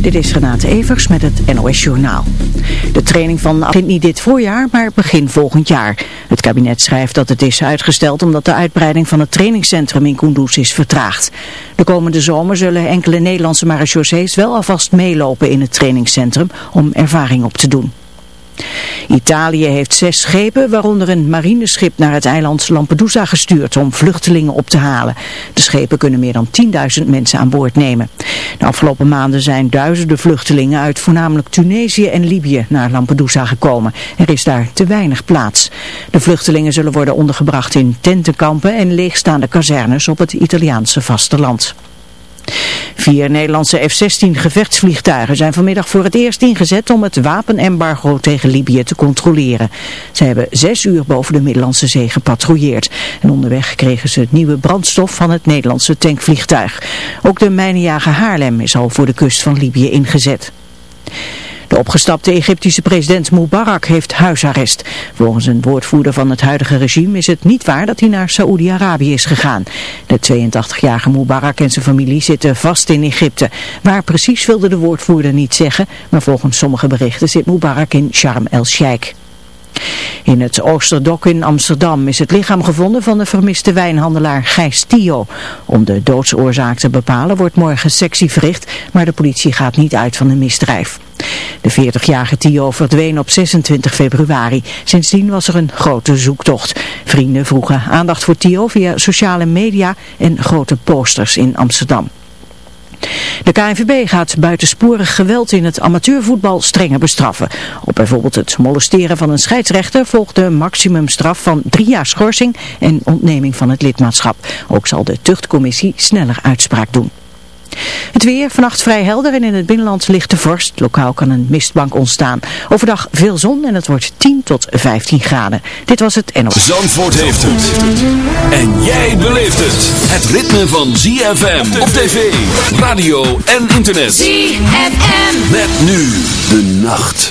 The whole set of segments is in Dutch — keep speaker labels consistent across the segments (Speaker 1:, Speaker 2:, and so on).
Speaker 1: Dit is Renate Evers met het NOS Journaal. De training van begint niet dit voorjaar, maar begin volgend jaar. Het kabinet schrijft dat het is uitgesteld omdat de uitbreiding van het trainingscentrum in Kunduz is vertraagd. De komende zomer zullen enkele Nederlandse marechaussees wel alvast meelopen in het trainingscentrum om ervaring op te doen. Italië heeft zes schepen, waaronder een marineschip naar het eiland Lampedusa gestuurd om vluchtelingen op te halen. De schepen kunnen meer dan 10.000 mensen aan boord nemen. De afgelopen maanden zijn duizenden vluchtelingen uit voornamelijk Tunesië en Libië naar Lampedusa gekomen. Er is daar te weinig plaats. De vluchtelingen zullen worden ondergebracht in tentenkampen en leegstaande kazernes op het Italiaanse vasteland. Vier Nederlandse F-16 gevechtsvliegtuigen zijn vanmiddag voor het eerst ingezet om het wapenembargo tegen Libië te controleren. Ze hebben zes uur boven de Middellandse Zee gepatrouilleerd. En onderweg kregen ze nieuwe brandstof van het Nederlandse tankvliegtuig. Ook de mijnenjager Haarlem is al voor de kust van Libië ingezet. De opgestapte Egyptische president Mubarak heeft huisarrest. Volgens een woordvoerder van het huidige regime is het niet waar dat hij naar Saoedi-Arabië is gegaan. De 82-jarige Mubarak en zijn familie zitten vast in Egypte. Waar precies wilde de woordvoerder niet zeggen, maar volgens sommige berichten zit Mubarak in Sharm el-Sheikh. In het Oosterdok in Amsterdam is het lichaam gevonden van de vermiste wijnhandelaar Gijs Tio. Om de doodsoorzaak te bepalen wordt morgen sectie verricht, maar de politie gaat niet uit van een misdrijf. De 40-jarige Tio verdween op 26 februari. Sindsdien was er een grote zoektocht. Vrienden vroegen aandacht voor Tio via sociale media en grote posters in Amsterdam. De KNVB gaat buitensporig geweld in het amateurvoetbal strenger bestraffen. Op bijvoorbeeld het molesteren van een scheidsrechter volgt de maximumstraf van drie jaar schorsing en ontneming van het lidmaatschap. Ook zal de tuchtcommissie sneller uitspraak doen. Het weer vannacht vrij helder en in het binnenland ligt de vorst. Lokaal kan een mistbank ontstaan. Overdag veel zon en het wordt 10 tot 15 graden. Dit was het NOS.
Speaker 2: Zandvoort heeft het. En jij beleeft het. Het ritme van ZFM op tv, radio en internet. ZFM. Met nu de nacht.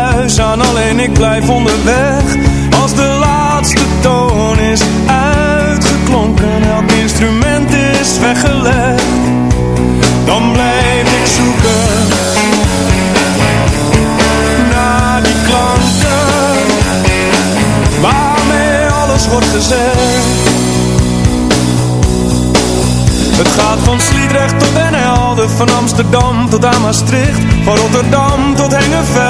Speaker 3: van Amsterdam tot aan Maastricht, van Rotterdam tot
Speaker 4: Hengelo.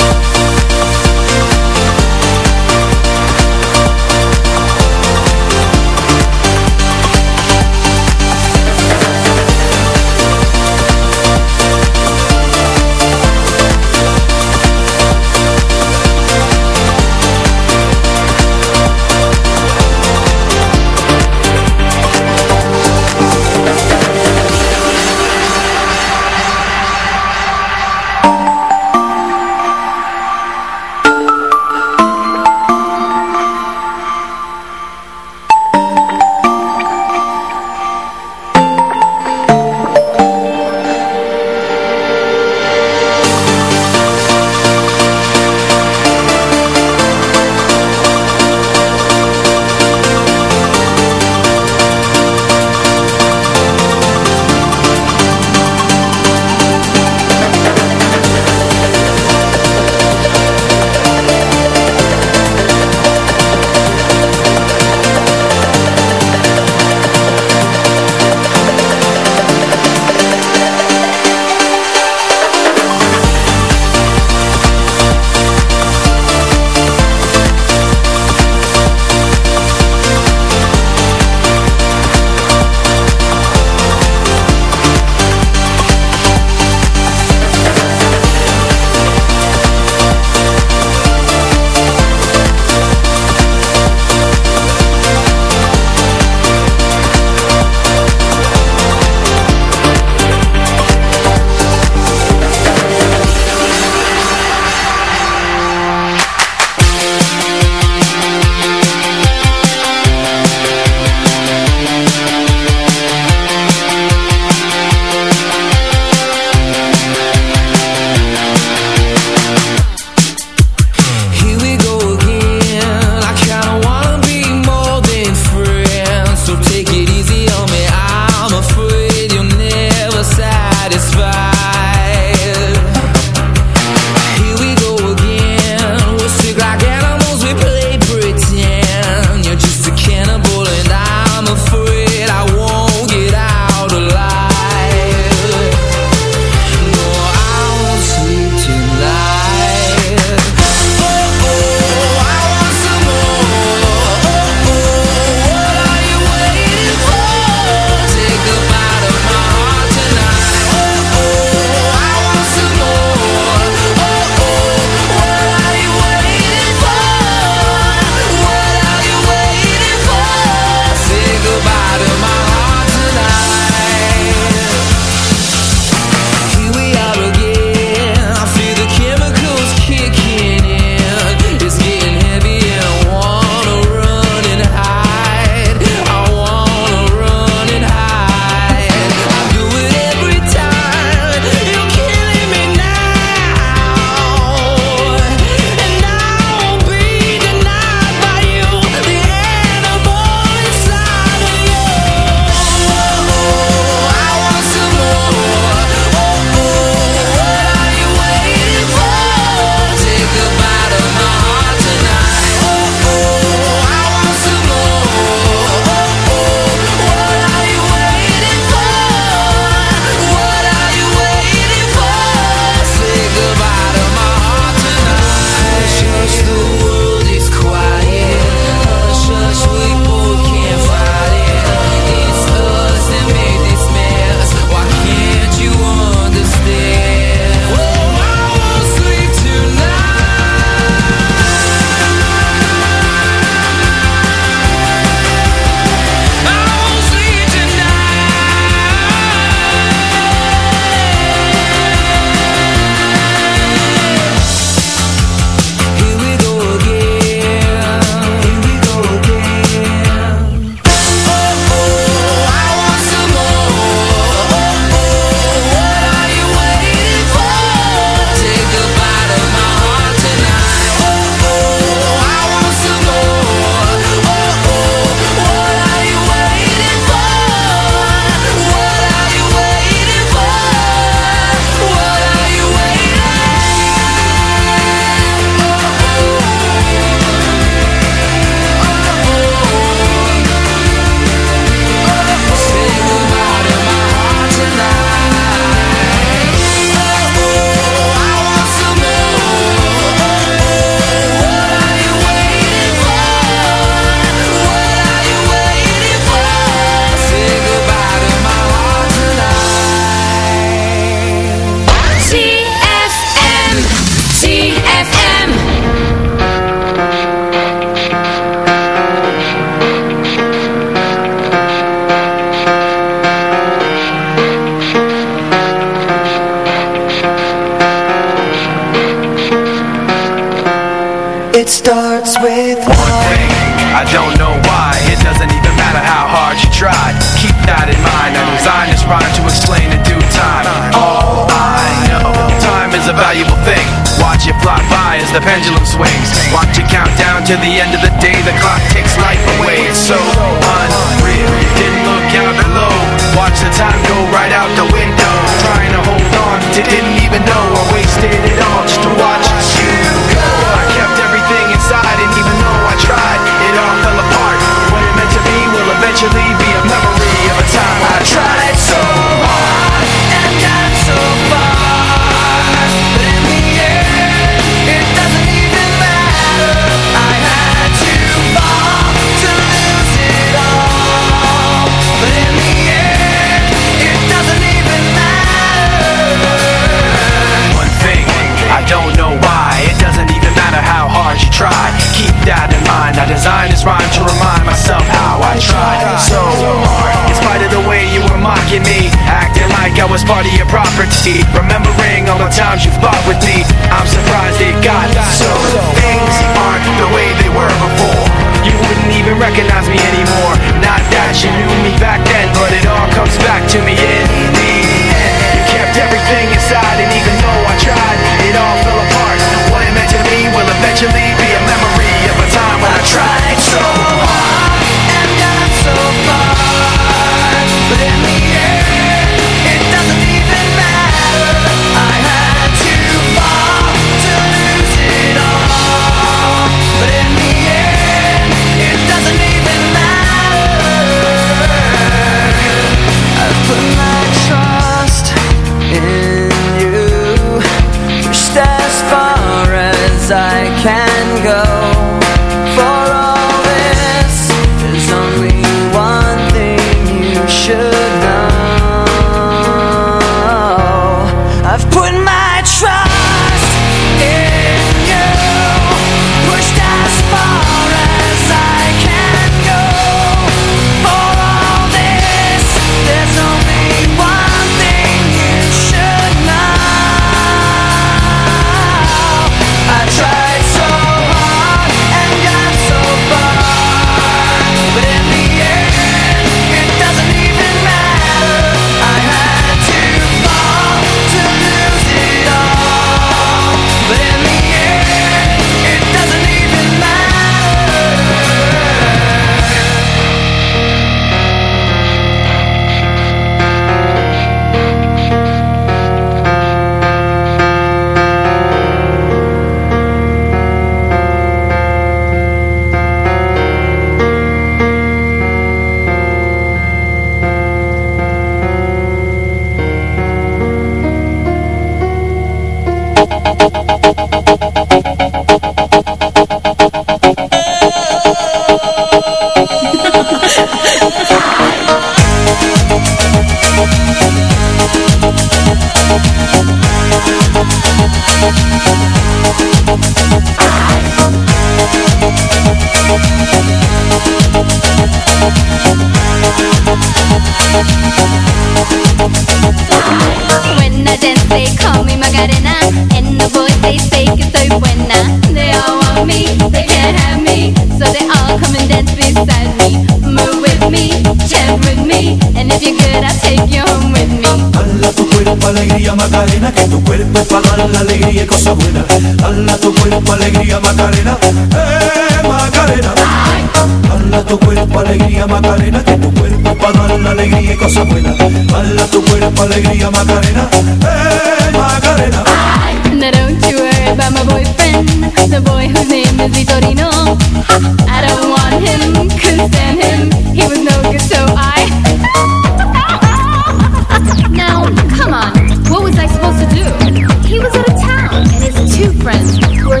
Speaker 4: You're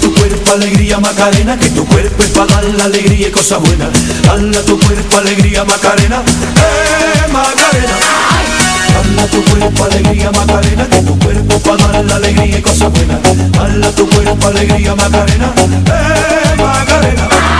Speaker 5: tu cuerpo alegría Macarena, que tu cuerpo es para dar la alegría y cosa buena. Hala tu cuerpo alegría Macarena, eh Macarena. Hala tu cuerpo alegría Macarena, que tu cuerpo es para dar la alegría y cosa buena. Hala tu cuerpo alegría Macarena, eh Macarena.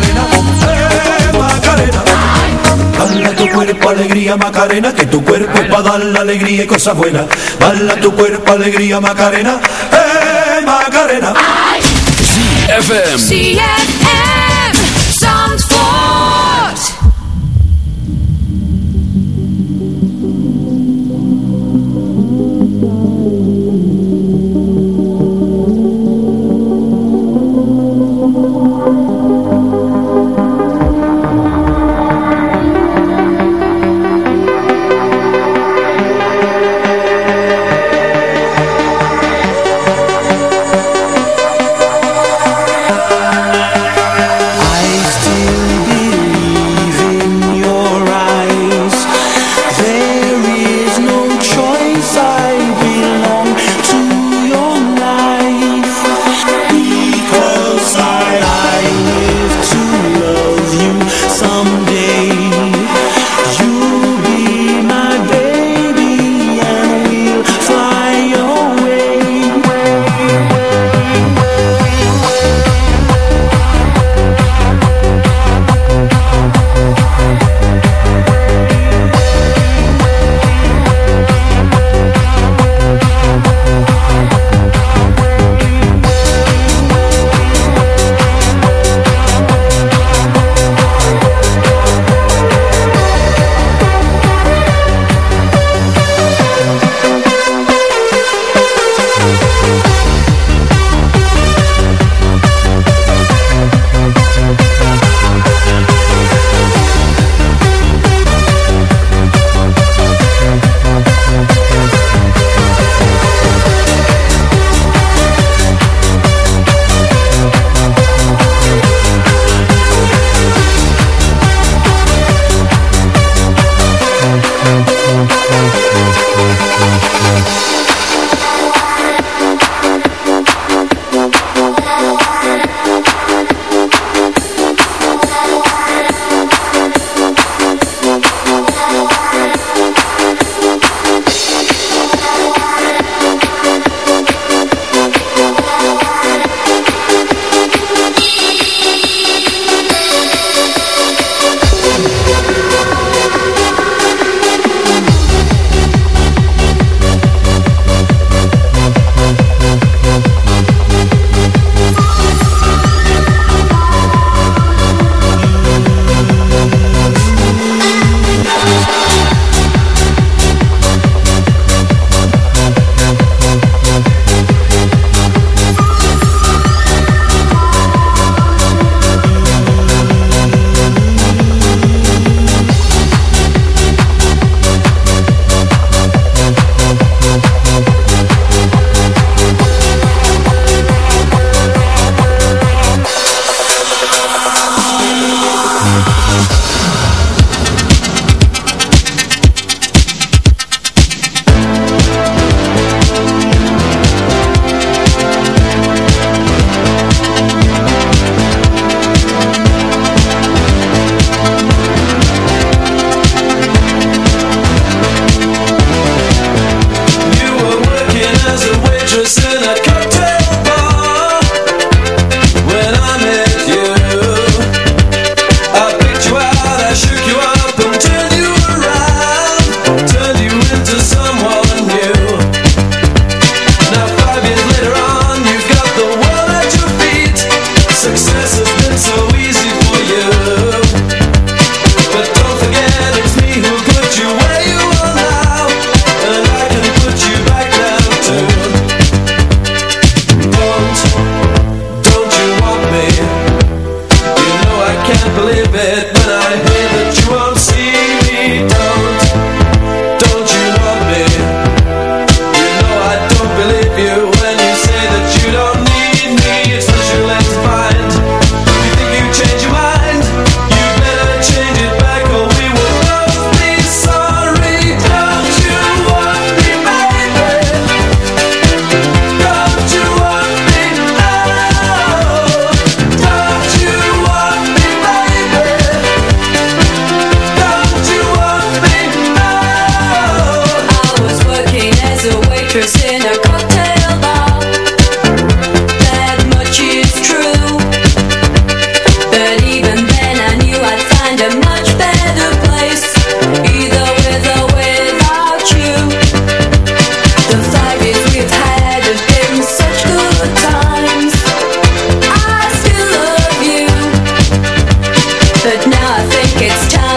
Speaker 5: alegría Macarena, que tu cuerpo es para dar la alegría y cosas buenas. Bala tu cuerpo alegría Macarena, eh Macarena.
Speaker 6: FM.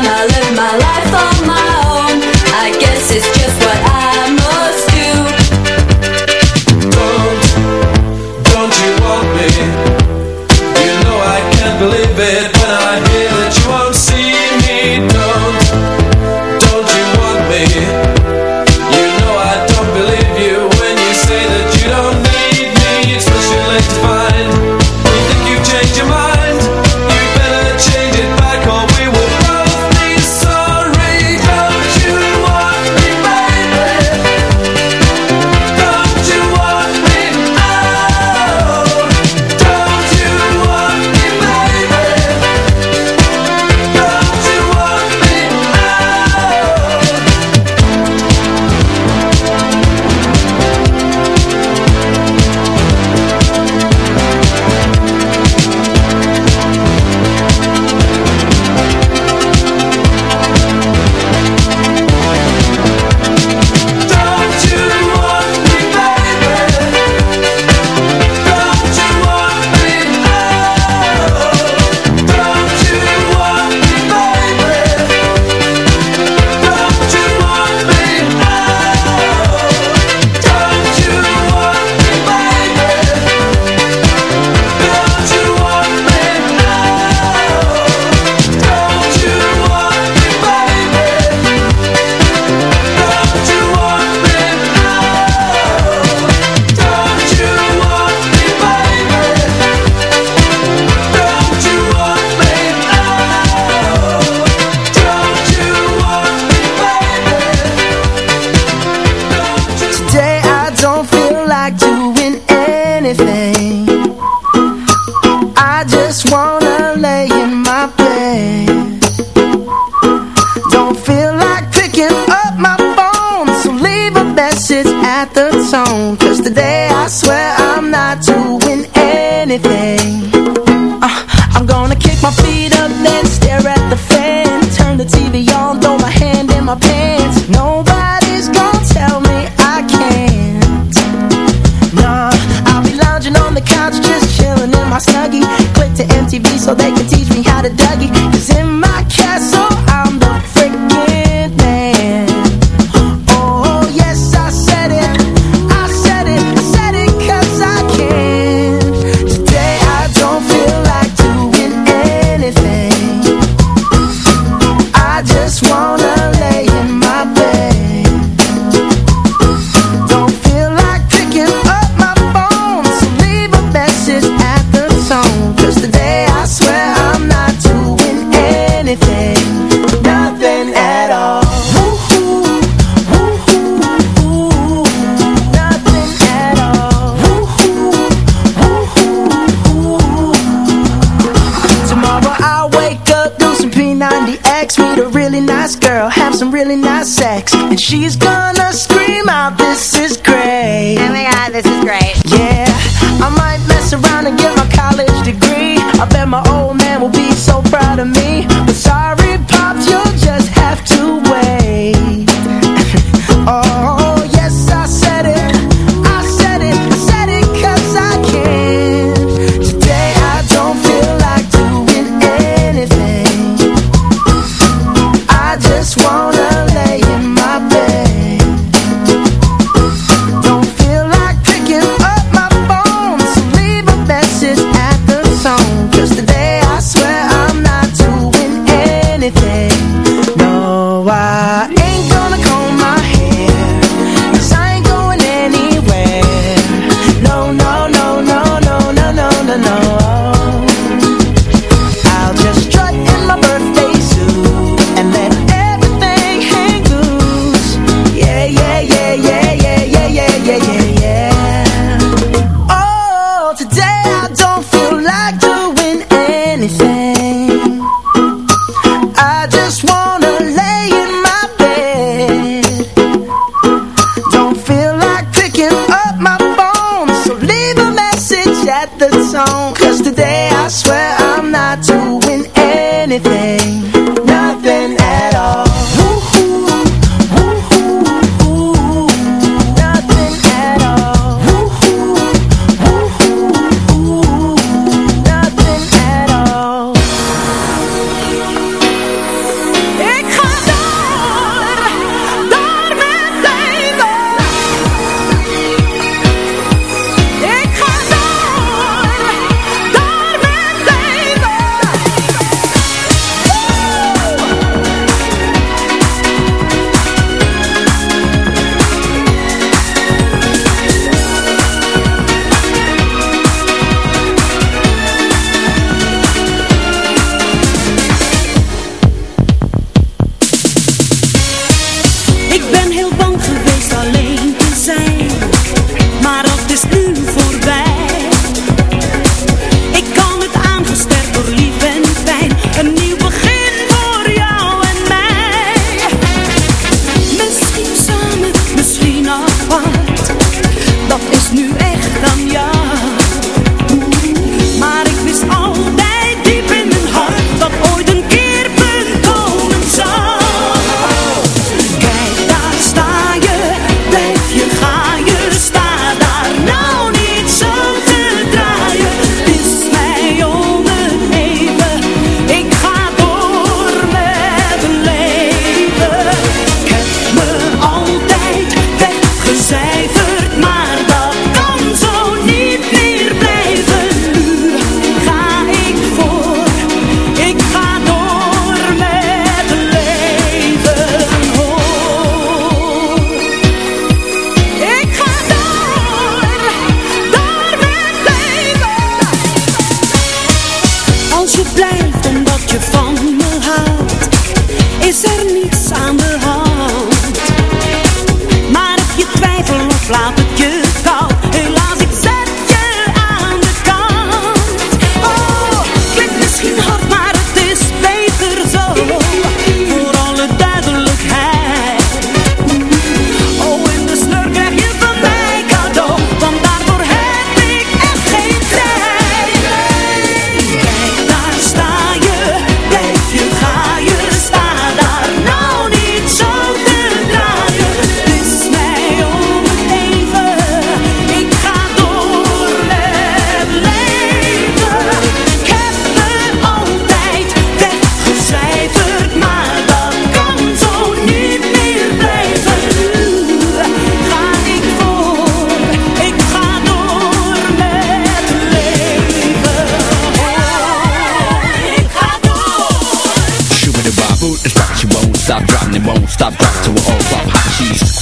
Speaker 7: my life.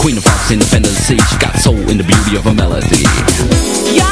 Speaker 7: Queen of Fox in the
Speaker 8: fantasy She got soul in the beauty of her melody
Speaker 2: yeah.